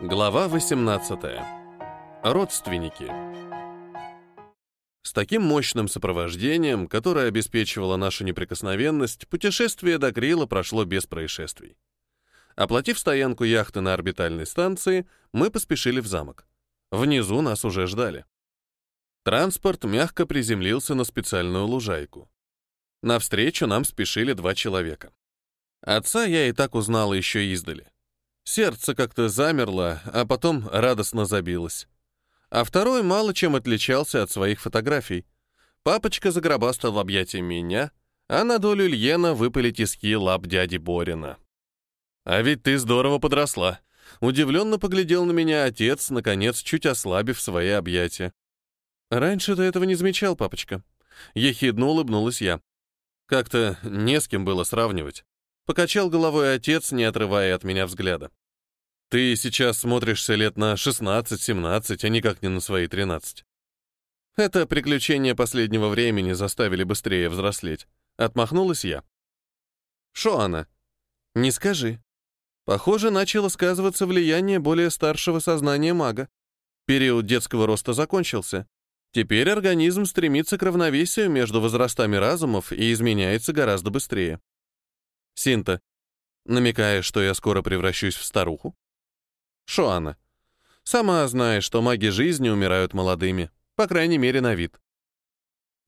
Глава 18. Родственники. С таким мощным сопровождением, которое обеспечивало нашу неприкосновенность, путешествие до Крила прошло без происшествий. Оплатив стоянку яхты на орбитальной станции, мы поспешили в замок. Внизу нас уже ждали. Транспорт мягко приземлился на специальную лужайку. Навстречу нам спешили два человека. Отца я и так узнала еще издали. Сердце как-то замерло, а потом радостно забилось. А второй мало чем отличался от своих фотографий. Папочка загробастал в объятия меня, а на долю Льена выпали тиски лап дяди Борина. «А ведь ты здорово подросла», — удивленно поглядел на меня отец, наконец, чуть ослабив свои объятия. «Раньше ты этого не замечал, папочка». Ехидно улыбнулась я. Как-то не с кем было сравнивать. Покачал головой отец, не отрывая от меня взгляда. Ты сейчас смотришься лет на 16-17, а никак не на свои 13. Это приключения последнего времени заставили быстрее взрослеть. Отмахнулась я. Шо она? Не скажи. Похоже, начало сказываться влияние более старшего сознания мага. Период детского роста закончился. Теперь организм стремится к равновесию между возрастами разумов и изменяется гораздо быстрее. Синта, намекая, что я скоро превращусь в старуху? Шоана, сама знаешь, что маги жизни умирают молодыми, по крайней мере, на вид.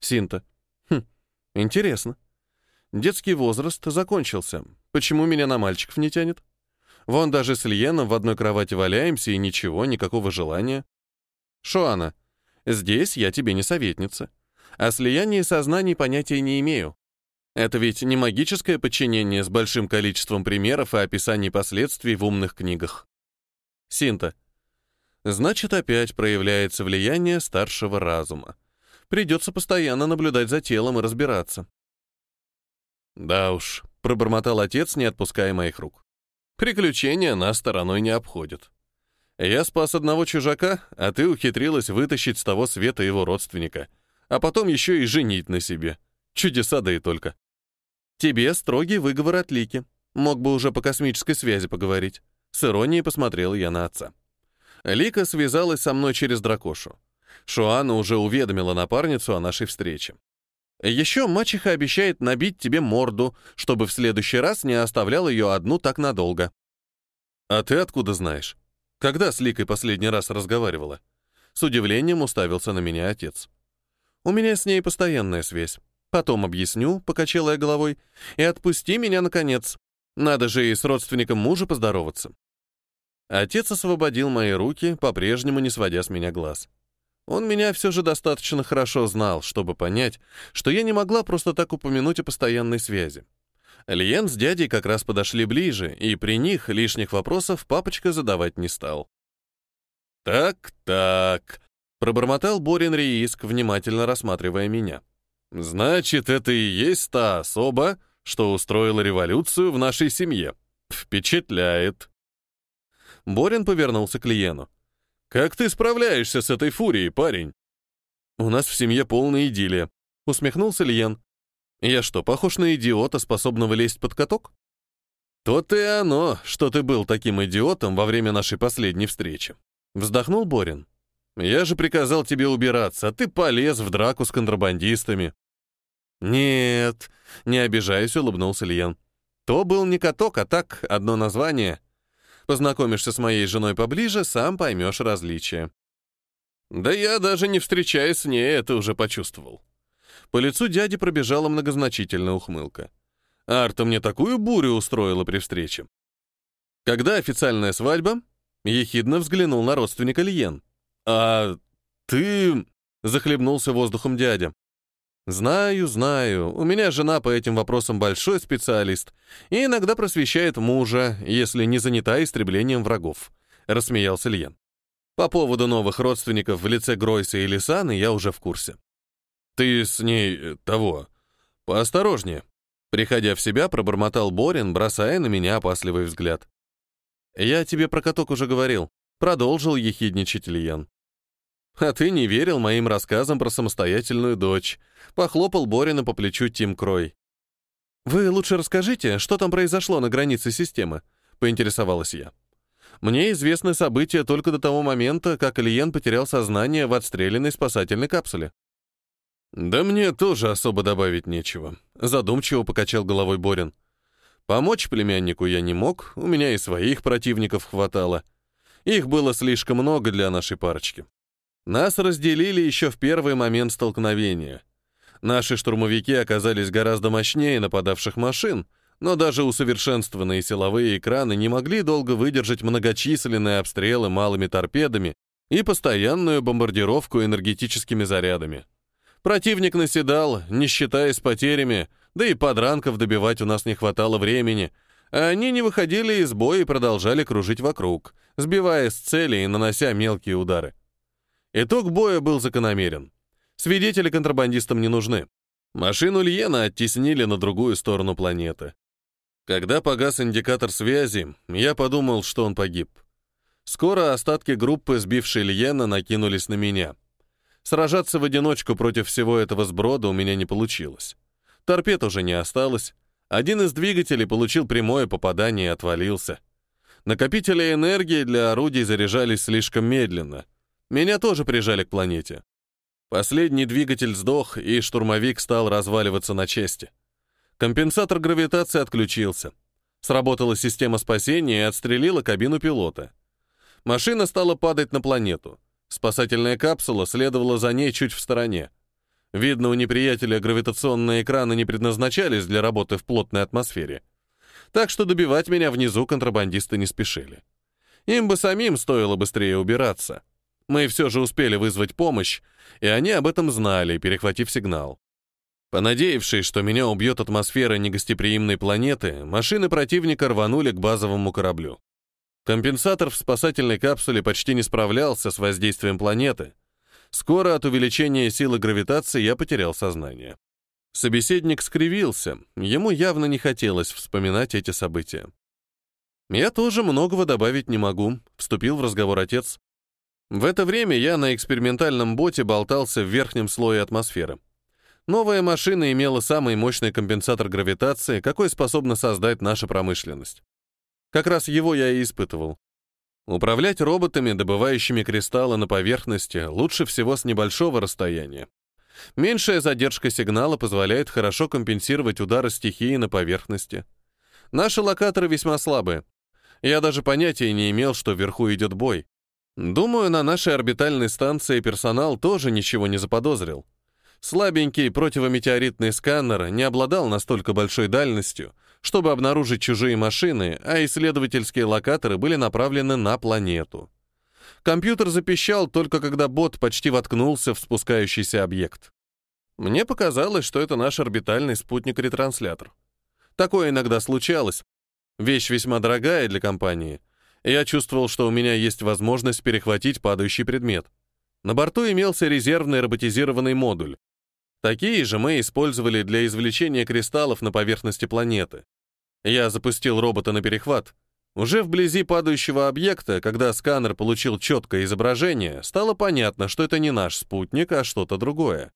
Синта, хм, интересно. Детский возраст закончился. Почему меня на мальчиков не тянет? Вон даже с Льеном в одной кровати валяемся, и ничего, никакого желания. Шоана, здесь я тебе не советница. О слиянии сознаний понятия не имею. Это ведь не магическое подчинение с большим количеством примеров и описаний последствий в умных книгах. Синта. Значит, опять проявляется влияние старшего разума. Придется постоянно наблюдать за телом и разбираться. Да уж, пробормотал отец, не отпуская моих рук. Приключения нас стороной не обходят. Я спас одного чужака, а ты ухитрилась вытащить с того света его родственника, а потом еще и женить на себе. Чудеса да и только. Тебе строгий выговор от Лики. Мог бы уже по космической связи поговорить. С иронией посмотрел я на отца. Лика связалась со мной через дракошу. Шуана уже уведомила напарницу о нашей встрече. Еще мачеха обещает набить тебе морду, чтобы в следующий раз не оставлял ее одну так надолго. А ты откуда знаешь? Когда с Ликой последний раз разговаривала? С удивлением уставился на меня отец. У меня с ней постоянная связь. Потом объясню, покачала я головой, и отпусти меня, наконец. Надо же и с родственником мужа поздороваться. Отец освободил мои руки, по-прежнему не сводя с меня глаз. Он меня все же достаточно хорошо знал, чтобы понять, что я не могла просто так упомянуть о постоянной связи. Лиен с дядей как раз подошли ближе, и при них лишних вопросов папочка задавать не стал. «Так-так», — пробормотал Борин Рииск, внимательно рассматривая меня. Значит, это и есть та особа, что устроила революцию в нашей семье. Впечатляет. Борин повернулся к Лиену. Как ты справляешься с этой фурией, парень? У нас в семье полная идиллия, усмехнулся Лиен. Я что, похож на идиота, способного лезть под каток? То-то и оно, что ты был таким идиотом во время нашей последней встречи. Вздохнул Борин. Я же приказал тебе убираться, а ты полез в драку с контрабандистами». «Нет, не обижаюсь», — улыбнулся Льен. «То был не каток, а так, одно название. Познакомишься с моей женой поближе, сам поймешь различия». «Да я даже не встречаясь с ней, это уже почувствовал». По лицу дяди пробежала многозначительная ухмылка. Арта мне такую бурю устроила при встрече. Когда официальная свадьба, ехидно взглянул на родственника Льен. «А ты...» — захлебнулся воздухом дядя. «Знаю, знаю. У меня жена по этим вопросам большой специалист и иногда просвещает мужа, если не занята истреблением врагов», — рассмеялся Ильян. «По поводу новых родственников в лице Гройса и Лисаны я уже в курсе». «Ты с ней... Э, того... поосторожнее», — приходя в себя, пробормотал Борин, бросая на меня опасливый взгляд. «Я тебе про каток уже говорил», — продолжил ехидничать Ильян. «А ты не верил моим рассказам про самостоятельную дочь», — похлопал Борина по плечу Тим Крой. «Вы лучше расскажите, что там произошло на границе системы», — поинтересовалась я. Мне известны события только до того момента, как Ильен потерял сознание в отстрелянной спасательной капсуле. «Да мне тоже особо добавить нечего», — задумчиво покачал головой Борин. «Помочь племяннику я не мог, у меня и своих противников хватало. Их было слишком много для нашей парочки. Нас разделили еще в первый момент столкновения. Наши штурмовики оказались гораздо мощнее нападавших машин, но даже усовершенствованные силовые экраны не могли долго выдержать многочисленные обстрелы малыми торпедами и постоянную бомбардировку энергетическими зарядами. Противник наседал, не считаясь потерями, да и подранков добивать у нас не хватало времени, а они не выходили из боя и продолжали кружить вокруг, сбивая с цели и нанося мелкие удары. Итог боя был закономерен. Свидетели контрабандистам не нужны. Машину Льена оттеснили на другую сторону планеты. Когда погас индикатор связи, я подумал, что он погиб. Скоро остатки группы, сбившей Льена, накинулись на меня — Сражаться в одиночку против всего этого сброда у меня не получилось. Торпед уже не осталось. Один из двигателей получил прямое попадание и отвалился. Накопители энергии для орудий заряжались слишком медленно. Меня тоже прижали к планете. Последний двигатель сдох, и штурмовик стал разваливаться на части. Компенсатор гравитации отключился. Сработала система спасения и отстрелила кабину пилота. Машина стала падать на планету. Спасательная капсула следовала за ней чуть в стороне. Видно, у неприятеля гравитационные экраны не предназначались для работы в плотной атмосфере. Так что добивать меня внизу контрабандисты не спешили. Им бы самим стоило быстрее убираться. Мы все же успели вызвать помощь, и они об этом знали, перехватив сигнал. Понадеявшись, что меня убьет атмосфера негостеприимной планеты, машины противника рванули к базовому кораблю. Компенсатор в спасательной капсуле почти не справлялся с воздействием планеты. Скоро от увеличения силы гравитации я потерял сознание. Собеседник скривился, ему явно не хотелось вспоминать эти события. «Я тоже многого добавить не могу», — вступил в разговор отец. В это время я на экспериментальном боте болтался в верхнем слое атмосферы. Новая машина имела самый мощный компенсатор гравитации, какой способна создать наша промышленность. Как раз его я и испытывал. Управлять роботами, добывающими кристаллы на поверхности, лучше всего с небольшого расстояния. Меньшая задержка сигнала позволяет хорошо компенсировать удары стихии на поверхности. Наши локаторы весьма слабые. Я даже понятия не имел, что вверху идет бой. Думаю, на нашей орбитальной станции персонал тоже ничего не заподозрил. Слабенький противометеоритный сканер не обладал настолько большой дальностью, чтобы обнаружить чужие машины, а исследовательские локаторы были направлены на планету. Компьютер запищал только когда бот почти воткнулся в спускающийся объект. Мне показалось, что это наш орбитальный спутник-ретранслятор. Такое иногда случалось. Вещь весьма дорогая для компании. Я чувствовал, что у меня есть возможность перехватить падающий предмет. На борту имелся резервный роботизированный модуль. Такие же мы использовали для извлечения кристаллов на поверхности планеты. Я запустил робота на перехват. Уже вблизи падающего объекта, когда сканер получил четкое изображение, стало понятно, что это не наш спутник, а что-то другое.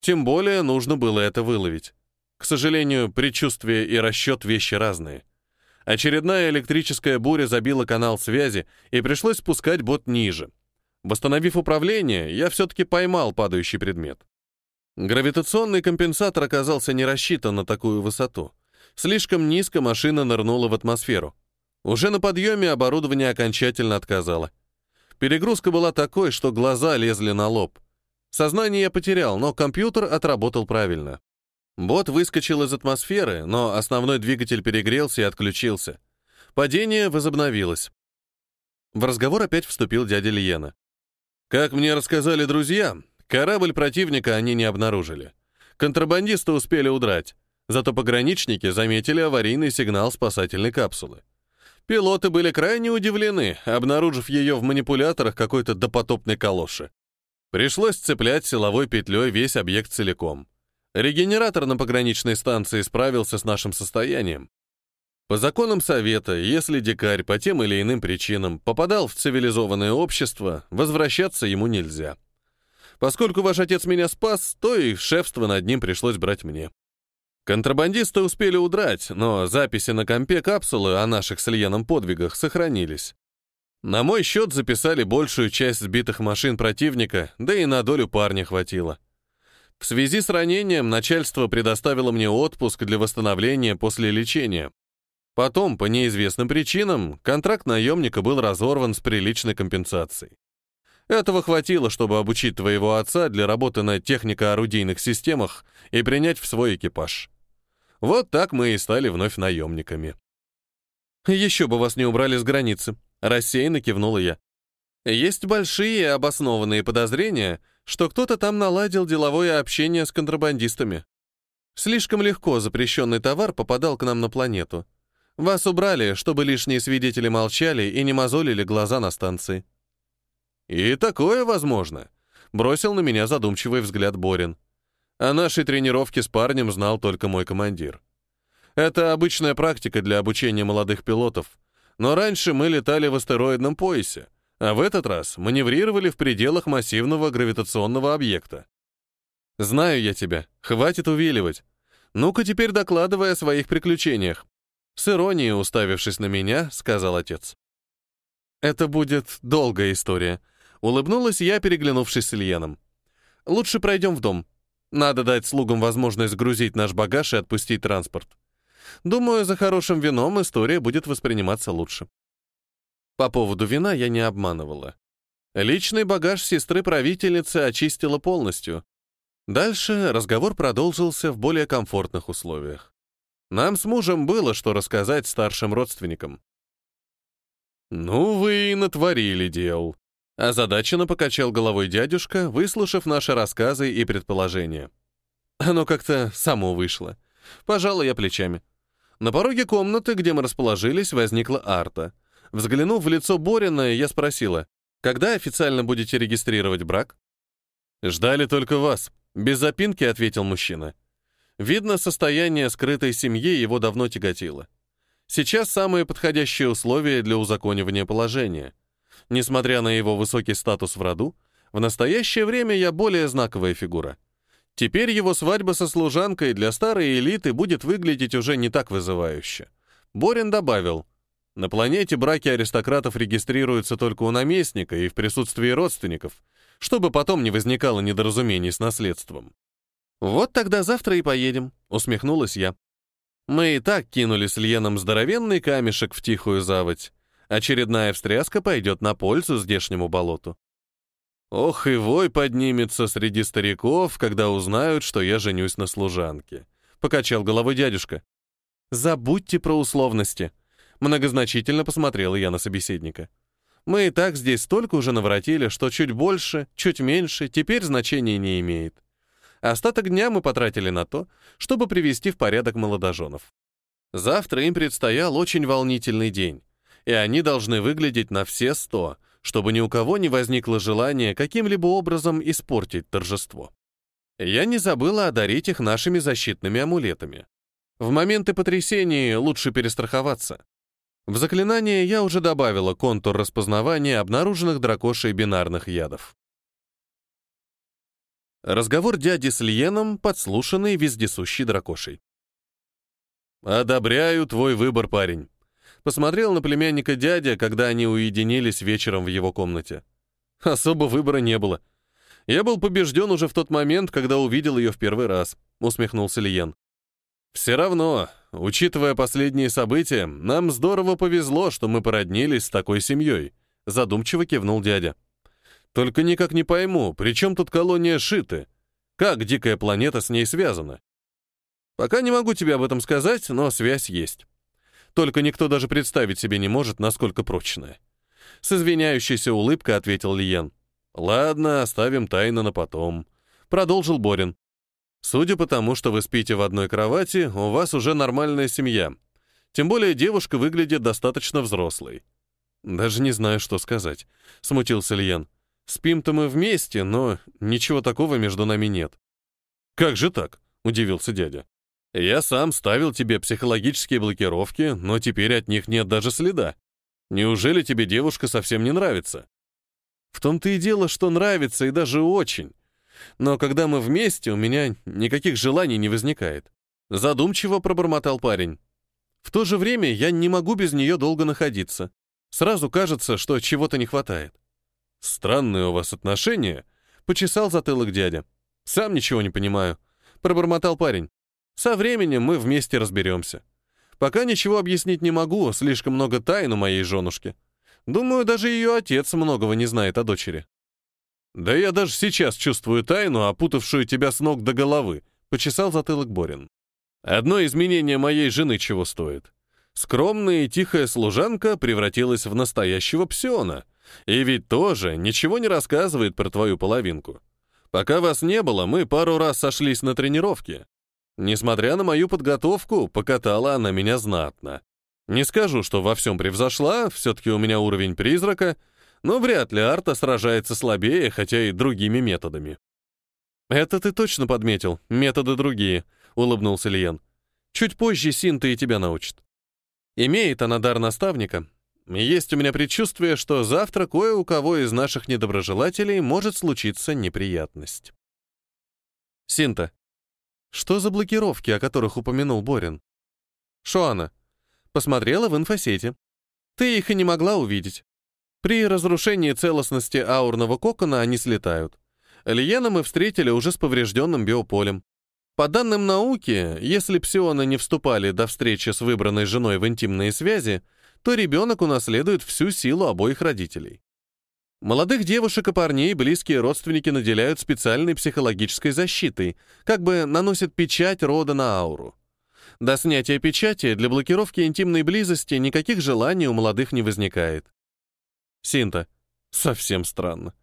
Тем более нужно было это выловить. К сожалению, предчувствие и расчет — вещи разные. Очередная электрическая буря забила канал связи, и пришлось спускать бот ниже. Восстановив управление, я все-таки поймал падающий предмет. Гравитационный компенсатор оказался не рассчитан на такую высоту — Слишком низко машина нырнула в атмосферу. Уже на подъеме оборудование окончательно отказало. Перегрузка была такой, что глаза лезли на лоб. Сознание я потерял, но компьютер отработал правильно. Бот выскочил из атмосферы, но основной двигатель перегрелся и отключился. Падение возобновилось. В разговор опять вступил дядя Лиена. Как мне рассказали друзья, корабль противника они не обнаружили. Контрабандисты успели удрать. Зато пограничники заметили аварийный сигнал спасательной капсулы. Пилоты были крайне удивлены, обнаружив ее в манипуляторах какой-то допотопной калоши. Пришлось цеплять силовой петлей весь объект целиком. Регенератор на пограничной станции справился с нашим состоянием. По законам Совета, если дикарь по тем или иным причинам попадал в цивилизованное общество, возвращаться ему нельзя. Поскольку ваш отец меня спас, то и шефство над ним пришлось брать мне. Контрабандисты успели удрать, но записи на компе капсулы о наших с Льеном подвигах сохранились. На мой счет записали большую часть сбитых машин противника, да и на долю парня хватило. В связи с ранением начальство предоставило мне отпуск для восстановления после лечения. Потом, по неизвестным причинам, контракт наемника был разорван с приличной компенсацией. Этого хватило, чтобы обучить твоего отца для работы на технико-орудийных системах и принять в свой экипаж. Вот так мы и стали вновь наемниками. «Еще бы вас не убрали с границы», — рассеянно кивнула я. «Есть большие обоснованные подозрения, что кто-то там наладил деловое общение с контрабандистами. Слишком легко запрещенный товар попадал к нам на планету. Вас убрали, чтобы лишние свидетели молчали и не мозолили глаза на станции». «И такое возможно», — бросил на меня задумчивый взгляд Борин. О нашей тренировке с парнем знал только мой командир. Это обычная практика для обучения молодых пилотов, но раньше мы летали в астероидном поясе, а в этот раз маневрировали в пределах массивного гравитационного объекта. «Знаю я тебя, хватит увиливать. Ну-ка теперь докладывай о своих приключениях». С иронией уставившись на меня, сказал отец. «Это будет долгая история», — улыбнулась я, переглянувшись с Ильяном. «Лучше пройдем в дом. Надо дать слугам возможность грузить наш багаж и отпустить транспорт. Думаю, за хорошим вином история будет восприниматься лучше. По поводу вина я не обманывала. Личный багаж сестры правительницы очистила полностью. Дальше разговор продолжился в более комфортных условиях. Нам с мужем было что рассказать старшим родственникам. «Ну вы и натворили дел», Озадаченно покачал головой дядюшка, выслушав наши рассказы и предположения. Оно как-то само вышло. Пожалуй, я плечами. На пороге комнаты, где мы расположились, возникла Арта. Взглянув в лицо Борина, я спросила, «Когда официально будете регистрировать брак?» «Ждали только вас», — без запинки ответил мужчина. Видно, состояние скрытой семьи его давно тяготило. Сейчас самые подходящие условия для узаконивания положения — Несмотря на его высокий статус в роду, в настоящее время я более знаковая фигура. Теперь его свадьба со служанкой для старой элиты будет выглядеть уже не так вызывающе. Борин добавил, на планете браки аристократов регистрируются только у наместника и в присутствии родственников, чтобы потом не возникало недоразумений с наследством. «Вот тогда завтра и поедем», — усмехнулась я. Мы и так кинули с Льеном здоровенный камешек в тихую заводь. Очередная встряска пойдет на пользу здешнему болоту. Ох, и вой поднимется среди стариков, когда узнают, что я женюсь на служанке. Покачал головой дядюшка. Забудьте про условности. Многозначительно посмотрела я на собеседника. Мы и так здесь столько уже наворотили, что чуть больше, чуть меньше теперь значения не имеет. Остаток дня мы потратили на то, чтобы привести в порядок молодоженов. Завтра им предстоял очень волнительный день и они должны выглядеть на все сто, чтобы ни у кого не возникло желания каким-либо образом испортить торжество. Я не забыла одарить их нашими защитными амулетами. В моменты потрясения лучше перестраховаться. В заклинание я уже добавила контур распознавания обнаруженных дракошей бинарных ядов. Разговор дяди с Льеном, подслушанный вездесущий дракошей. «Одобряю твой выбор, парень. Посмотрел на племянника дядя, когда они уединились вечером в его комнате. Особо выбора не было. Я был побежден уже в тот момент, когда увидел ее в первый раз, усмехнулся Лиен. Все равно, учитывая последние события, нам здорово повезло, что мы породнились с такой семьей, задумчиво кивнул дядя. Только никак не пойму, при чем тут колония Шиты? Как дикая планета с ней связана? Пока не могу тебе об этом сказать, но связь есть. Только никто даже представить себе не может, насколько прочная. С извиняющейся улыбкой ответил Лиен. «Ладно, оставим тайну на потом», — продолжил Борин. «Судя по тому, что вы спите в одной кровати, у вас уже нормальная семья. Тем более девушка выглядит достаточно взрослой». «Даже не знаю, что сказать», — смутился Лиен. «Спим-то мы вместе, но ничего такого между нами нет». «Как же так?» — удивился дядя. Я сам ставил тебе психологические блокировки, но теперь от них нет даже следа. Неужели тебе девушка совсем не нравится? В том-то и дело, что нравится, и даже очень. Но когда мы вместе, у меня никаких желаний не возникает. Задумчиво пробормотал парень. В то же время я не могу без нее долго находиться. Сразу кажется, что чего-то не хватает. Странные у вас отношения, почесал затылок дядя. Сам ничего не понимаю, пробормотал парень. Со временем мы вместе разберемся. Пока ничего объяснить не могу, слишком много тайн у моей женушки. Думаю, даже ее отец многого не знает о дочери. Да я даже сейчас чувствую тайну, опутавшую тебя с ног до головы, почесал затылок Борин. Одно изменение моей жены чего стоит. Скромная и тихая служанка превратилась в настоящего псиона. И ведь тоже ничего не рассказывает про твою половинку. Пока вас не было, мы пару раз сошлись на тренировке. Несмотря на мою подготовку, покатала она меня знатно. Не скажу, что во всем превзошла, все-таки у меня уровень призрака, но вряд ли Арта сражается слабее, хотя и другими методами. «Это ты точно подметил, методы другие», — улыбнулся Лиен. «Чуть позже Синта и тебя научит. Имеет она дар наставника. Есть у меня предчувствие, что завтра кое у кого из наших недоброжелателей может случиться неприятность». «Синта, что за блокировки, о которых упомянул Борин?» «Шоана, посмотрела в инфосети. Ты их и не могла увидеть. При разрушении целостности аурного кокона они слетают. Лиена мы встретили уже с поврежденным биополем. По данным науки, если псионы не вступали до встречи с выбранной женой в интимные связи, то ребенок унаследует всю силу обоих родителей. Молодых девушек и парней близкие родственники наделяют специальной психологической защитой, как бы наносят печать рода на ауру. До снятия печати для блокировки интимной близости никаких желаний у молодых не возникает. Синта. Совсем странно.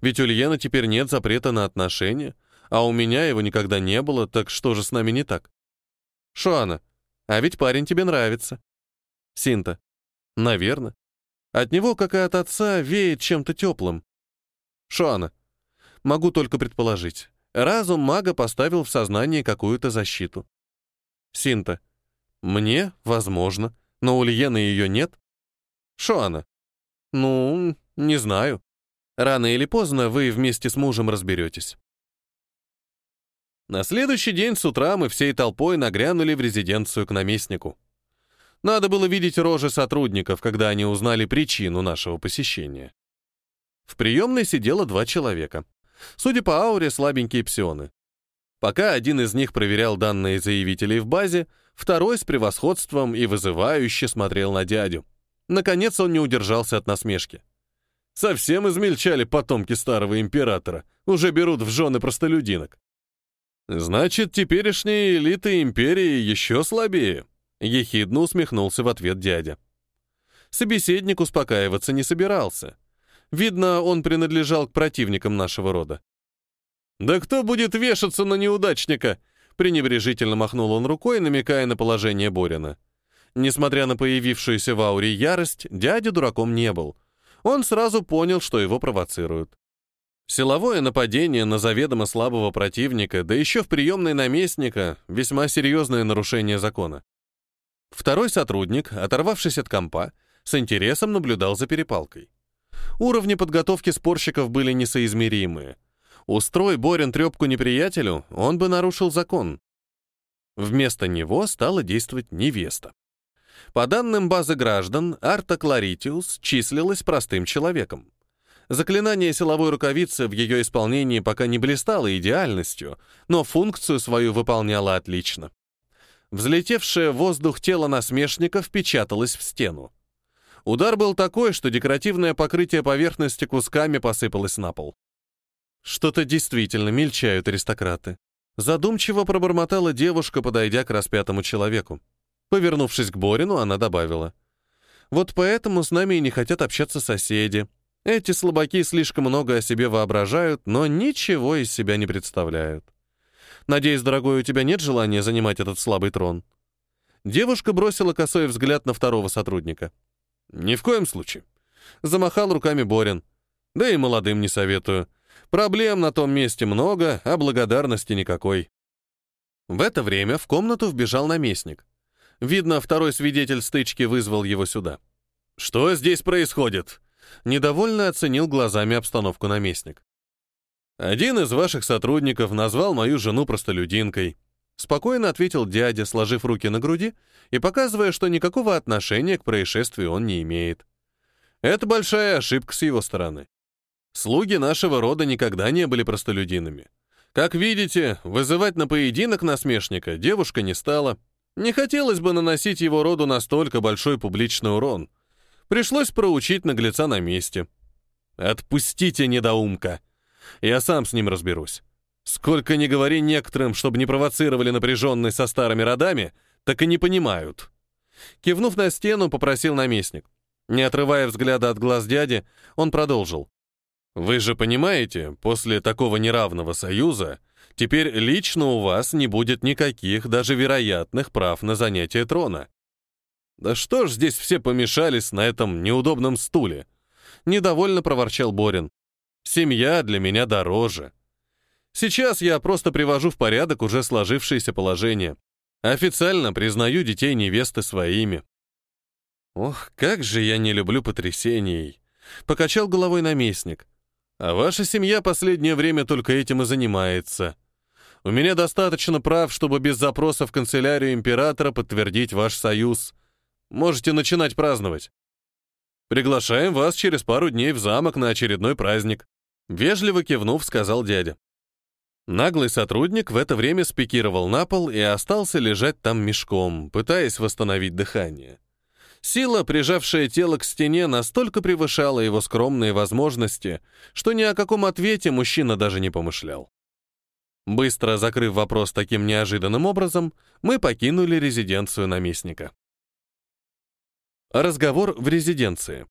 Ведь у Льена теперь нет запрета на отношения, а у меня его никогда не было, так что же с нами не так? Шуана. А ведь парень тебе нравится. Синта. Наверно. От него, как и от отца, веет чем-то теплым. Шуана. Могу только предположить. Разум мага поставил в сознание какую-то защиту. Синта. Мне? Возможно. Но у Льены ее нет. Шуана. Ну, не знаю. Рано или поздно вы вместе с мужем разберетесь. На следующий день с утра мы всей толпой нагрянули в резиденцию к наместнику. Надо было видеть рожи сотрудников, когда они узнали причину нашего посещения. В приемной сидело два человека. Судя по ауре, слабенькие псионы. Пока один из них проверял данные заявителей в базе, второй с превосходством и вызывающе смотрел на дядю. Наконец он не удержался от насмешки. Совсем измельчали потомки старого императора, уже берут в жены простолюдинок. Значит, теперешняя элита империи еще слабее, ехидно усмехнулся в ответ дядя. Собеседник успокаиваться не собирался. Видно, он принадлежал к противникам нашего рода. «Да кто будет вешаться на неудачника?» пренебрежительно махнул он рукой, намекая на положение Борина. Несмотря на появившуюся в ауре ярость, дядя дураком не был. Он сразу понял, что его провоцируют. Силовое нападение на заведомо слабого противника, да еще в приемной наместника, весьма серьезное нарушение закона. Второй сотрудник, оторвавшись от компа, с интересом наблюдал за перепалкой. Уровни подготовки спорщиков были несоизмеримые. Устрой Борин трепку неприятелю, он бы нарушил закон. Вместо него стала действовать невеста. По данным базы граждан, Арта Кларитиус числилась простым человеком. Заклинание силовой рукавицы в ее исполнении пока не блистало идеальностью, но функцию свою выполняло отлично. Взлетевшее в воздух тело насмешника впечаталось в стену. Удар был такой, что декоративное покрытие поверхности кусками посыпалось на пол. Что-то действительно мельчают аристократы. Задумчиво пробормотала девушка, подойдя к распятому человеку. Повернувшись к Борину, она добавила. «Вот поэтому с нами и не хотят общаться соседи. Эти слабаки слишком много о себе воображают, но ничего из себя не представляют. Надеюсь, дорогой, у тебя нет желания занимать этот слабый трон?» Девушка бросила косой взгляд на второго сотрудника. «Ни в коем случае». Замахал руками Борин. «Да и молодым не советую. Проблем на том месте много, а благодарности никакой». В это время в комнату вбежал наместник. Видно, второй свидетель стычки вызвал его сюда. «Что здесь происходит?» Недовольно оценил глазами обстановку наместник. «Один из ваших сотрудников назвал мою жену простолюдинкой», спокойно ответил дядя, сложив руки на груди и показывая, что никакого отношения к происшествию он не имеет. Это большая ошибка с его стороны. Слуги нашего рода никогда не были простолюдинами. Как видите, вызывать на поединок насмешника девушка не стала. Не хотелось бы наносить его роду настолько большой публичный урон. Пришлось проучить наглеца на месте. Отпустите недоумка. Я сам с ним разберусь. Сколько ни говори некоторым, чтобы не провоцировали напряженность со старыми родами, так и не понимают. Кивнув на стену, попросил наместник. Не отрывая взгляда от глаз дяди, он продолжил. «Вы же понимаете, после такого неравного союза теперь лично у вас не будет никаких даже вероятных прав на занятие трона. Да что ж здесь все помешались на этом неудобном стуле?» Недовольно проворчал Борин. «Семья для меня дороже. Сейчас я просто привожу в порядок уже сложившееся положение. Официально признаю детей невесты своими. Ох, как же я не люблю потрясений. Покачал головой наместник. А ваша семья последнее время только этим и занимается. У меня достаточно прав, чтобы без запроса в канцелярию императора подтвердить ваш союз. Можете начинать праздновать. Приглашаем вас через пару дней в замок на очередной праздник. Вежливо кивнув, сказал дядя. Наглый сотрудник в это время спикировал на пол и остался лежать там мешком, пытаясь восстановить дыхание. Сила, прижавшая тело к стене, настолько превышала его скромные возможности, что ни о каком ответе мужчина даже не помышлял. Быстро закрыв вопрос таким неожиданным образом, мы покинули резиденцию наместника. Разговор в резиденции.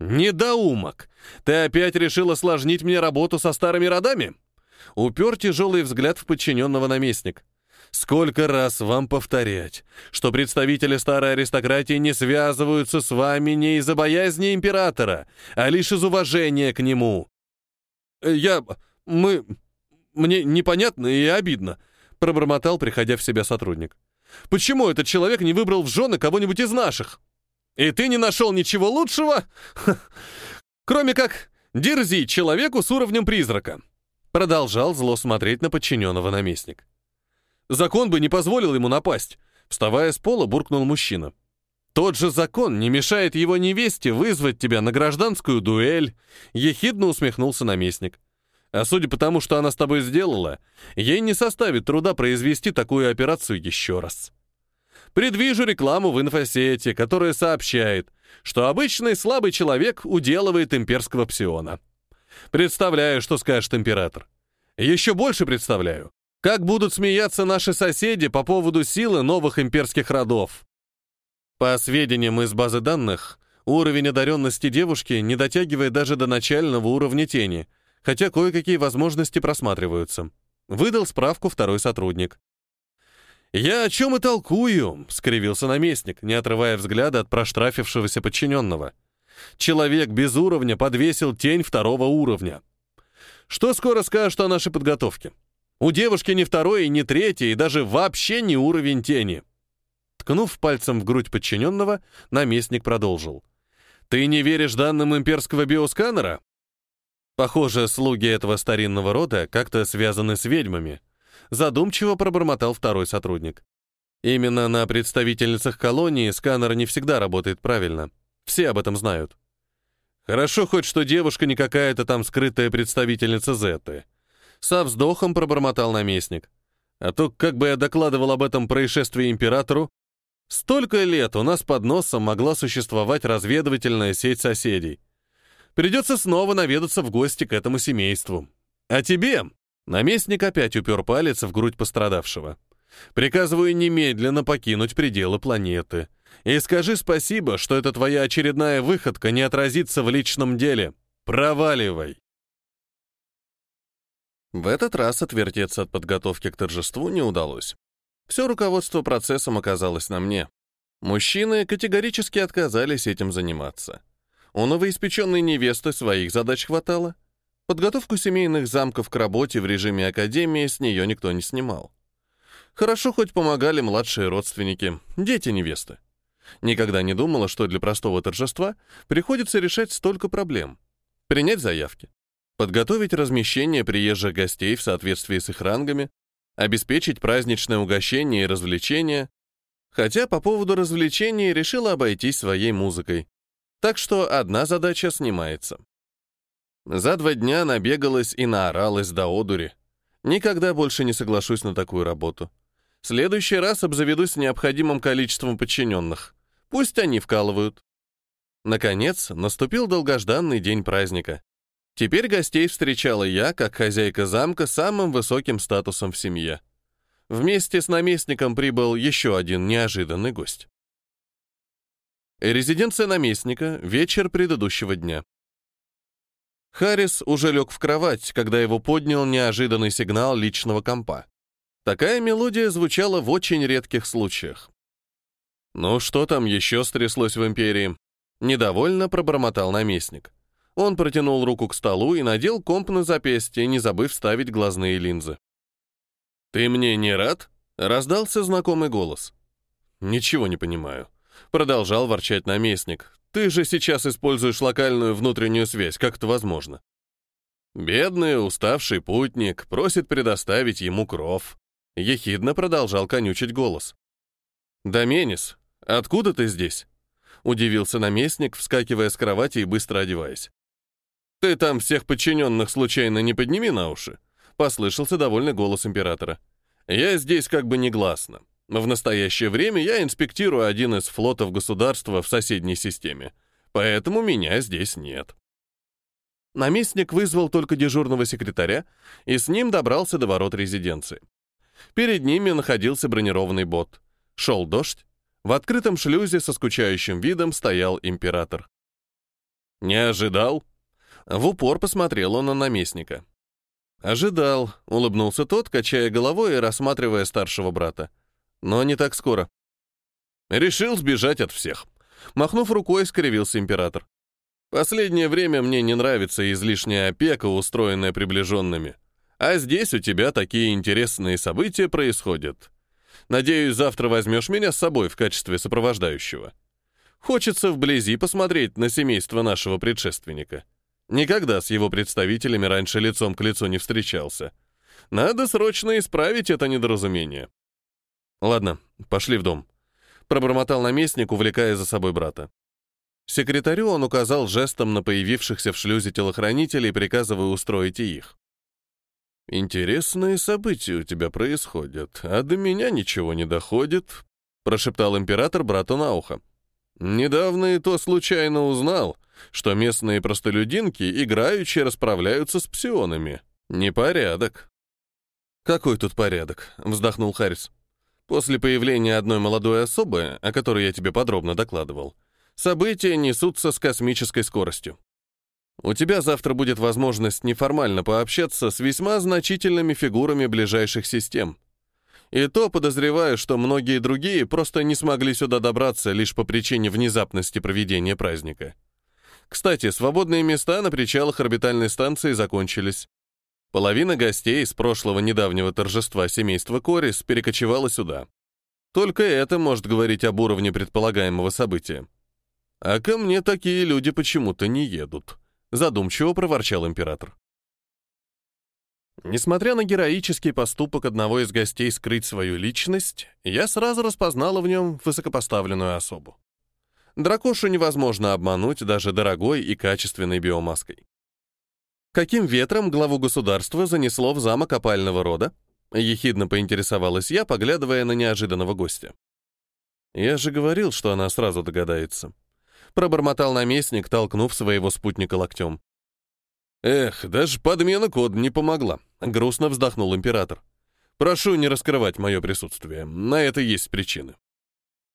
«Недоумок! Ты опять решил осложнить мне работу со старыми родами?» Упер тяжелый взгляд в подчиненного наместник. «Сколько раз вам повторять, что представители старой аристократии не связываются с вами не из-за боязни императора, а лишь из уважения к нему?» «Я... мы... мне непонятно и обидно», — пробормотал, приходя в себя сотрудник. «Почему этот человек не выбрал в жены кого-нибудь из наших? И ты не нашел ничего лучшего, кроме как дерзить человеку с уровнем призрака?» Продолжал зло смотреть на подчиненного наместник. Закон бы не позволил ему напасть. Вставая с пола, буркнул мужчина. Тот же закон не мешает его невесте вызвать тебя на гражданскую дуэль, ехидно усмехнулся наместник. А судя по тому, что она с тобой сделала, ей не составит труда произвести такую операцию еще раз. Предвижу рекламу в инфосети, которая сообщает, что обычный слабый человек уделывает имперского псиона. Представляю, что скажет император. Еще больше представляю, как будут смеяться наши соседи по поводу силы новых имперских родов. По сведениям из базы данных, уровень одаренности девушки не дотягивает даже до начального уровня тени, хотя кое-какие возможности просматриваются. Выдал справку второй сотрудник. «Я о чем и толкую», — скривился наместник, не отрывая взгляда от проштрафившегося подчиненного. Человек без уровня подвесил тень второго уровня. Что скоро скажешь о нашей подготовке? У девушки ни второй, ни третий, и даже вообще не уровень тени. Ткнув пальцем в грудь подчиненного, наместник продолжил. «Ты не веришь данным имперского биосканера?» Похоже, слуги этого старинного рода как-то связаны с ведьмами. Задумчиво пробормотал второй сотрудник. Именно на представительницах колонии сканер не всегда работает правильно. Все об этом знают. Хорошо хоть, что девушка не какая-то там скрытая представительница Зетты. Со вздохом пробормотал наместник. А то, как бы я докладывал об этом происшествии императору, столько лет у нас под носом могла существовать разведывательная сеть соседей. Придется снова наведаться в гости к этому семейству. А тебе, наместник опять упер палец в грудь пострадавшего. Приказываю немедленно покинуть пределы планеты. И скажи спасибо, что эта твоя очередная выходка не отразится в личном деле. Проваливай. В этот раз отвертеться от подготовки к торжеству не удалось. Все руководство процессом оказалось на мне. Мужчины категорически отказались этим заниматься. У новоиспеченной невесты своих задач хватало. Подготовку семейных замков к работе в режиме академии с нее никто не снимал. Хорошо хоть помогали младшие родственники, дети невесты. Никогда не думала, что для простого торжества приходится решать столько проблем. Принять заявки, подготовить размещение приезжих гостей в соответствии с их рангами, обеспечить праздничное угощение и развлечения. Хотя по поводу развлечений решила обойтись своей музыкой. Так что одна задача снимается. За два дня набегалась и наоралась до одури. Никогда больше не соглашусь на такую работу. В следующий раз обзаведусь необходимым количеством подчиненных. Пусть они вкалывают. Наконец, наступил долгожданный день праздника. Теперь гостей встречала я, как хозяйка замка, самым высоким статусом в семье. Вместе с наместником прибыл еще один неожиданный гость. Резиденция наместника, вечер предыдущего дня. Харрис уже лег в кровать, когда его поднял неожиданный сигнал личного компа. Такая мелодия звучала в очень редких случаях. «Ну что там еще стряслось в Империи?» Недовольно пробормотал наместник. Он протянул руку к столу и надел комп на запястье, не забыв вставить глазные линзы. «Ты мне не рад?» — раздался знакомый голос. «Ничего не понимаю», Продолжал ворчать наместник. «Ты же сейчас используешь локальную внутреннюю связь. Как это возможно?» Бедный, уставший путник просит предоставить ему кров. Ехидно продолжал конючить голос. «Доменис, откуда ты здесь?» Удивился наместник, вскакивая с кровати и быстро одеваясь. «Ты там всех подчиненных случайно не подними на уши?» Послышался довольный голос императора. «Я здесь как бы негласно. В настоящее время я инспектирую один из флотов государства в соседней системе, поэтому меня здесь нет. Наместник вызвал только дежурного секретаря и с ним добрался до ворот резиденции. Перед ними находился бронированный бот. Шел дождь. В открытом шлюзе со скучающим видом стоял император. «Не ожидал?» В упор посмотрел он на наместника. «Ожидал», — улыбнулся тот, качая головой и рассматривая старшего брата. Но не так скоро. Решил сбежать от всех. Махнув рукой, скривился император. Последнее время мне не нравится излишняя опека, устроенная приближенными. А здесь у тебя такие интересные события происходят. Надеюсь, завтра возьмешь меня с собой в качестве сопровождающего. Хочется вблизи посмотреть на семейство нашего предшественника. Никогда с его представителями раньше лицом к лицу не встречался. Надо срочно исправить это недоразумение. «Ладно, пошли в дом», — пробормотал наместник, увлекая за собой брата. Секретарю он указал жестом на появившихся в шлюзе телохранителей, приказывая устроить и их. «Интересные события у тебя происходят, а до меня ничего не доходит», — прошептал император брату на ухо. «Недавно и то случайно узнал, что местные простолюдинки играючи расправляются с псионами. Непорядок». «Какой тут порядок?» — вздохнул Харрис. После появления одной молодой особы, о которой я тебе подробно докладывал, события несутся с космической скоростью. У тебя завтра будет возможность неформально пообщаться с весьма значительными фигурами ближайших систем. И то подозреваю, что многие другие просто не смогли сюда добраться лишь по причине внезапности проведения праздника. Кстати, свободные места на причалах орбитальной станции закончились. Половина гостей с прошлого недавнего торжества семейства Корис перекочевала сюда. Только это может говорить об уровне предполагаемого события. А ко мне такие люди почему-то не едут, задумчиво проворчал император. Несмотря на героический поступок одного из гостей скрыть свою личность, я сразу распознала в нем высокопоставленную особу. Дракошу невозможно обмануть даже дорогой и качественной биомаской. Каким ветром главу государства занесло в замок опального рода? Ехидно поинтересовалась я, поглядывая на неожиданного гостя. Я же говорил, что она сразу догадается. Пробормотал наместник, толкнув своего спутника локтем. Эх, даже подмена кода не помогла. Грустно вздохнул император. Прошу не раскрывать мое присутствие. На это есть причины.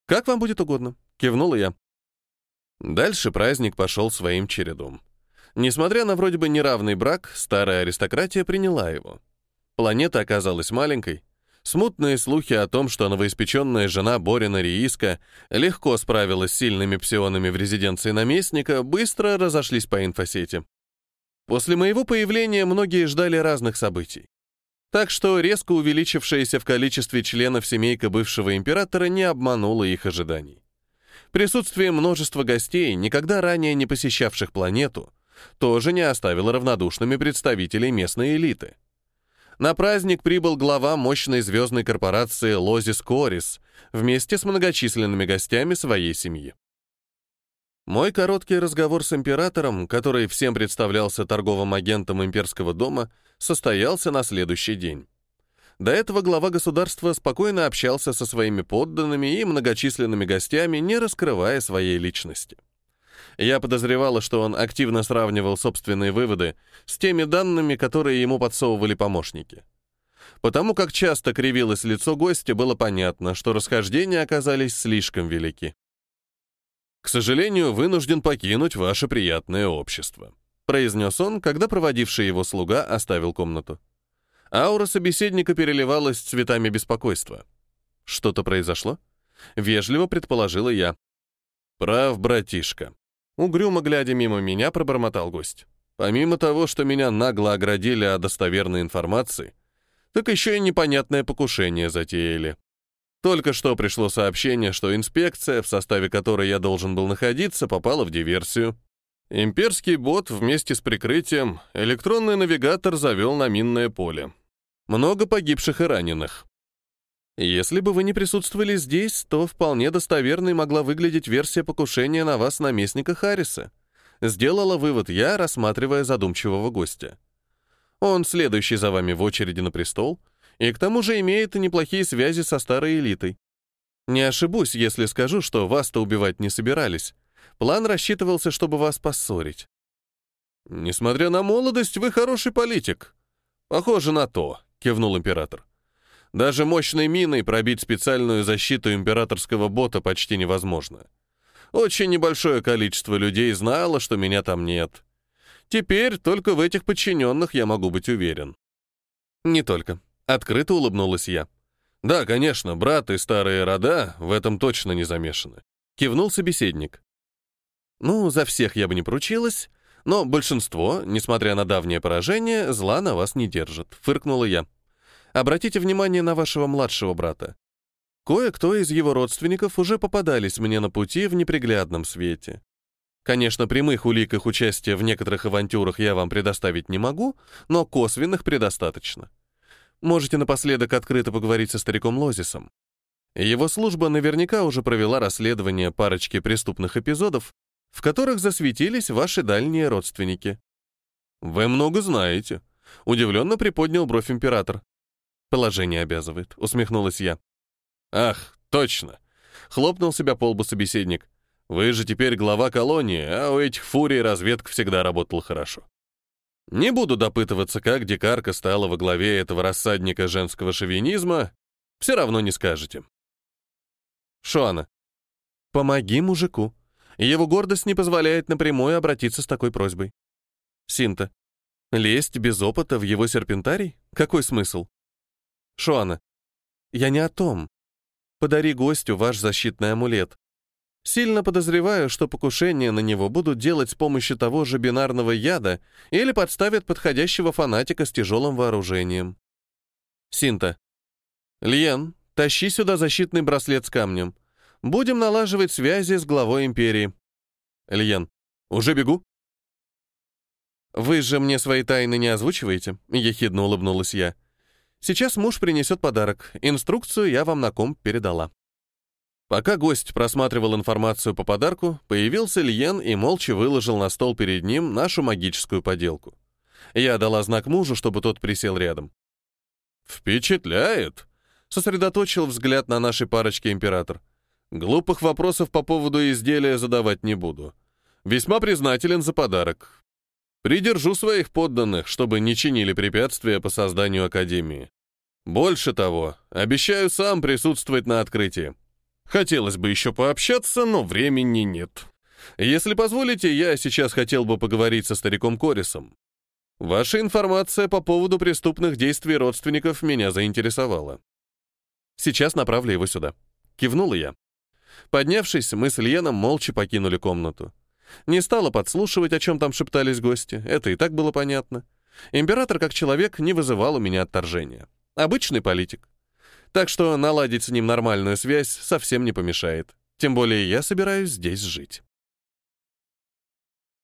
Как вам будет угодно, кивнула я. Дальше праздник пошел своим чередом. Несмотря на вроде бы неравный брак, старая аристократия приняла его. Планета оказалась маленькой. Смутные слухи о том, что новоиспеченная жена Борина Рииска легко справилась с сильными псионами в резиденции наместника, быстро разошлись по инфосети. После моего появления многие ждали разных событий. Так что резко увеличившаяся в количестве членов семейка бывшего императора не обманула их ожиданий. Присутствие множества гостей, никогда ранее не посещавших планету, тоже не оставил равнодушными представителей местной элиты. На праздник прибыл глава мощной звездной корпорации Лозис Корис вместе с многочисленными гостями своей семьи. Мой короткий разговор с императором, который всем представлялся торговым агентом имперского дома, состоялся на следующий день. До этого глава государства спокойно общался со своими подданными и многочисленными гостями, не раскрывая своей личности. Я подозревала, что он активно сравнивал собственные выводы с теми данными, которые ему подсовывали помощники. Потому как часто кривилось лицо гостя, было понятно, что расхождения оказались слишком велики. «К сожалению, вынужден покинуть ваше приятное общество», произнес он, когда проводивший его слуга оставил комнату. Аура собеседника переливалась цветами беспокойства. «Что-то произошло?» Вежливо предположила я. «Прав, братишка». Угрюмо глядя мимо меня, пробормотал гость. Помимо того, что меня нагло оградили от достоверной информации, так еще и непонятное покушение затеяли. Только что пришло сообщение, что инспекция, в составе которой я должен был находиться, попала в диверсию. Имперский бот вместе с прикрытием электронный навигатор завел на минное поле. Много погибших и раненых. Если бы вы не присутствовали здесь, то вполне достоверной могла выглядеть версия покушения на вас наместника Харриса. Сделала вывод я, рассматривая задумчивого гостя. Он следующий за вами в очереди на престол, и к тому же имеет неплохие связи со старой элитой. Не ошибусь, если скажу, что вас-то убивать не собирались. План рассчитывался, чтобы вас поссорить. Несмотря на молодость, вы хороший политик. Похоже на то, кивнул император. Даже мощной миной пробить специальную защиту императорского бота почти невозможно. Очень небольшое количество людей знало, что меня там нет. Теперь только в этих подчиненных я могу быть уверен. Не только. Открыто улыбнулась я. Да, конечно, брат и старые рода в этом точно не замешаны. Кивнул собеседник. Ну, за всех я бы не поручилась, но большинство, несмотря на давнее поражение, зла на вас не держит, фыркнула я. Обратите внимание на вашего младшего брата. Кое-кто из его родственников уже попадались мне на пути в неприглядном свете. Конечно, прямых улик их участия в некоторых авантюрах я вам предоставить не могу, но косвенных предостаточно. Можете напоследок открыто поговорить со стариком Лозисом. Его служба наверняка уже провела расследование парочки преступных эпизодов, в которых засветились ваши дальние родственники. «Вы много знаете», — удивленно приподнял бровь император. «Положение обязывает», — усмехнулась я. «Ах, точно!» — хлопнул себя по лбу собеседник. «Вы же теперь глава колонии, а у этих фурий разведка всегда работала хорошо. Не буду допытываться, как дикарка стала во главе этого рассадника женского шовинизма, все равно не скажете». Шуана. «Помоги мужику», его гордость не позволяет напрямую обратиться с такой просьбой. Синта. Лезть без опыта в его серпентарий? Какой смысл? Шуана. Я не о том. Подари гостю ваш защитный амулет. Сильно подозреваю, что покушение на него будут делать с помощью того же бинарного яда или подставят подходящего фанатика с тяжелым вооружением. Синта. Льен, тащи сюда защитный браслет с камнем. Будем налаживать связи с главой империи. Ильян, уже бегу. Вы же мне свои тайны не озвучиваете, ехидно улыбнулась я. Сейчас муж принесет подарок. Инструкцию я вам на комп передала. Пока гость просматривал информацию по подарку, появился Льен и молча выложил на стол перед ним нашу магическую поделку. Я дала знак мужу, чтобы тот присел рядом. «Впечатляет!» — сосредоточил взгляд на нашей парочке император. Глупых вопросов по поводу изделия задавать не буду. Весьма признателен за подарок. Придержу своих подданных, чтобы не чинили препятствия по созданию Академии. Больше того, обещаю сам присутствовать на открытии. Хотелось бы еще пообщаться, но времени нет. Если позволите, я сейчас хотел бы поговорить со стариком Корисом. Ваша информация по поводу преступных действий родственников меня заинтересовала. Сейчас направлю его сюда. Кивнула я. Поднявшись, мы с Ильеном молча покинули комнату. Не стала подслушивать, о чем там шептались гости, это и так было понятно. Император, как человек, не вызывал у меня отторжения. Обычный политик. Так что наладить с ним нормальную связь совсем не помешает. Тем более я собираюсь здесь жить.